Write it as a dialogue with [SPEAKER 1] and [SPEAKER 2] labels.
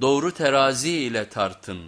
[SPEAKER 1] Doğru terazi ile tartın.